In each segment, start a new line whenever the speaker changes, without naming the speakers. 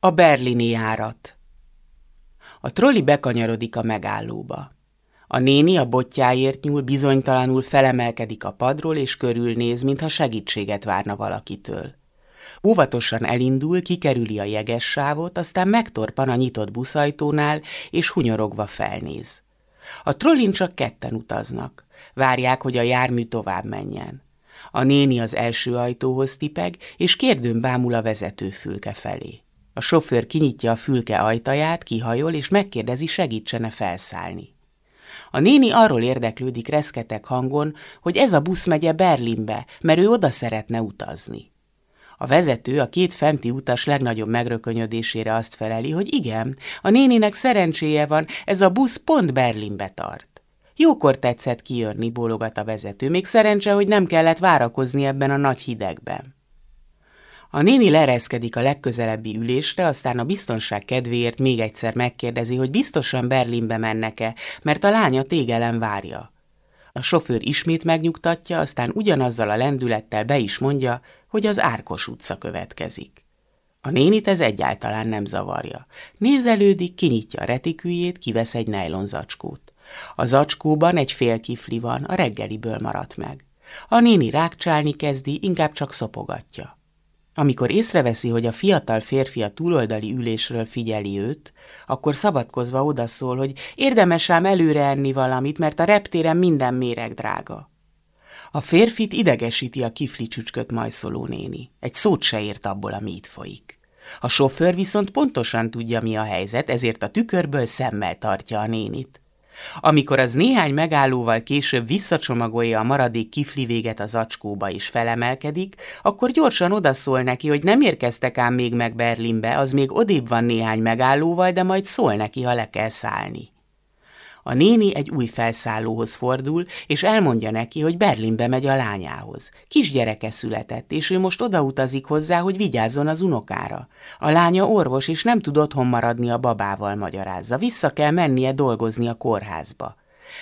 A berlini járat A trolli bekanyarodik a megállóba. A néni a botjáért nyúl, bizonytalanul felemelkedik a padról, és körülnéz, mintha segítséget várna valakitől. Óvatosan elindul, kikerüli a jeges sávot, aztán megtorpan a nyitott buszajtónál, és hunyorogva felnéz. A trollin csak ketten utaznak. Várják, hogy a jármű tovább menjen. A néni az első ajtóhoz tipeg, és kérdőn bámul a vezetőfülke felé. A sofőr kinyitja a fülke ajtaját, kihajol, és megkérdezi, segítsene felszállni. A néni arról érdeklődik reszketek hangon, hogy ez a busz megye Berlinbe, mert ő oda szeretne utazni. A vezető a két fenti utas legnagyobb megrökönyödésére azt feleli, hogy igen, a néninek szerencséje van, ez a busz pont Berlinbe tart. Jókor tetszett kijönni, bólogat a vezető, még szerencse, hogy nem kellett várakozni ebben a nagy hidegben. A néni lereszkedik a legközelebbi ülésre, aztán a biztonság kedvéért még egyszer megkérdezi, hogy biztosan Berlinbe mennek-e, mert a lánya tégelen várja. A sofőr ismét megnyugtatja, aztán ugyanazzal a lendülettel be is mondja, hogy az Árkos utca következik. A nénit ez egyáltalán nem zavarja. Nézelődik, kinyitja a retikűjét, kivesz egy nejlon zacskót. A zacskóban egy fél kifli van, a reggeliből maradt meg. A néni rákcsálni kezdi, inkább csak szopogatja. Amikor észreveszi, hogy a fiatal férfi a túloldali ülésről figyeli őt, akkor szabadkozva odaszól, hogy érdemes ám előre enni valamit, mert a reptéren minden méreg drága. A férfit idegesíti a kifli csücsköt majszoló néni. Egy szót se ért abból, ami itt folyik. A sofőr viszont pontosan tudja, mi a helyzet, ezért a tükörből szemmel tartja a nénit. Amikor az néhány megállóval később visszacsomagolja a maradék kifli véget az acskóba és felemelkedik, akkor gyorsan odaszól neki, hogy nem érkeztek ám még meg Berlinbe, az még odébb van néhány megállóval, de majd szól neki, ha le kell szállni. A néni egy új felszállóhoz fordul, és elmondja neki, hogy Berlinbe megy a lányához. Kisgyereke született, és ő most odautazik hozzá, hogy vigyázzon az unokára. A lánya orvos, és nem tud otthon maradni a babával, magyarázza. Vissza kell mennie dolgozni a kórházba.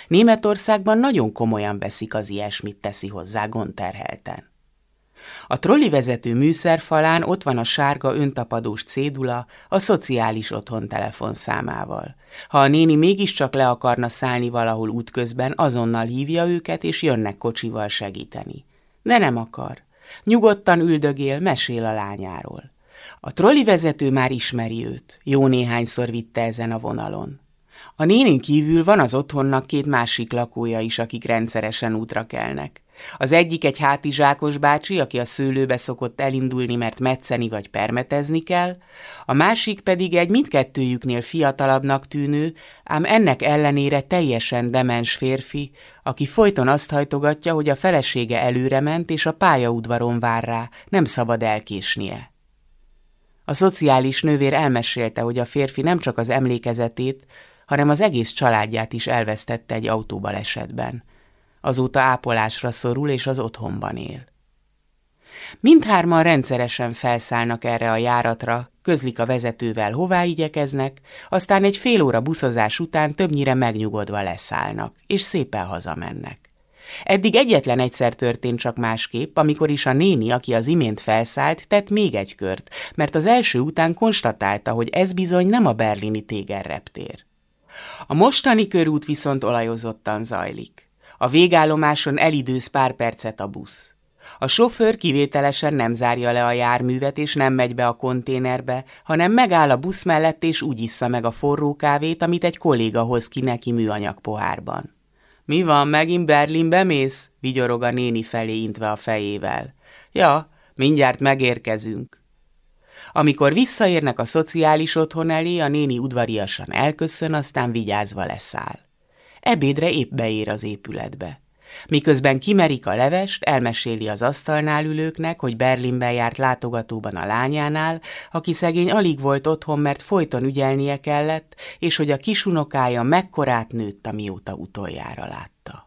Németországban nagyon komolyan veszik az ilyesmit, teszi hozzá Gonterhelten. A trollivezető műszerfalán ott van a sárga öntapadós cédula a szociális otthon telefonszámával. Ha a néni mégiscsak le akarna szállni valahol útközben, azonnal hívja őket, és jönnek kocsival segíteni. De nem akar. Nyugodtan üldögél, mesél a lányáról. A trollivezető már ismeri őt, jó néhányszor vitte ezen a vonalon. A nénin kívül van az otthonnak két másik lakója is, akik rendszeresen útra kelnek. Az egyik egy hátizsákos bácsi, aki a szőlőbe szokott elindulni, mert metszeni vagy permetezni kell, a másik pedig egy mindkettőjüknél fiatalabbnak tűnő, ám ennek ellenére teljesen demens férfi, aki folyton azt hajtogatja, hogy a felesége előre ment és a pályaudvaron vár rá, nem szabad elkésnie. A szociális nővér elmesélte, hogy a férfi nem csak az emlékezetét, hanem az egész családját is elvesztette egy autóbalesetben – azóta ápolásra szorul és az otthonban él. Mindhárman rendszeresen felszállnak erre a járatra, közlik a vezetővel, hová igyekeznek, aztán egy fél óra buszozás után többnyire megnyugodva leszállnak, és szépen hazamennek. Eddig egyetlen egyszer történt csak másképp, amikor is a néni, aki az imént felszállt, tett még egy kört, mert az első után konstatálta, hogy ez bizony nem a berlini tégerreptér. A mostani körút viszont olajozottan zajlik. A végállomáson elidőz pár percet a busz. A sofőr kivételesen nem zárja le a járművet, és nem megy be a konténerbe, hanem megáll a busz mellett, és úgy issza meg a forró kávét, amit egy kolléga hoz ki neki műanyag pohárban. Mi van, megint Berlinbe mész? vigyorog a néni felé intve a fejével. Ja, mindjárt megérkezünk. Amikor visszaérnek a szociális otthon elé, a néni udvariasan elköszön, aztán vigyázva leszáll. Ebédre épp beér az épületbe. Miközben kimerik a levest, elmeséli az asztalnál ülőknek, hogy Berlinben járt látogatóban a lányánál, aki szegény alig volt otthon, mert folyton ügyelnie kellett, és hogy a kisunokája mekkorát nőtt, amióta utoljára látta.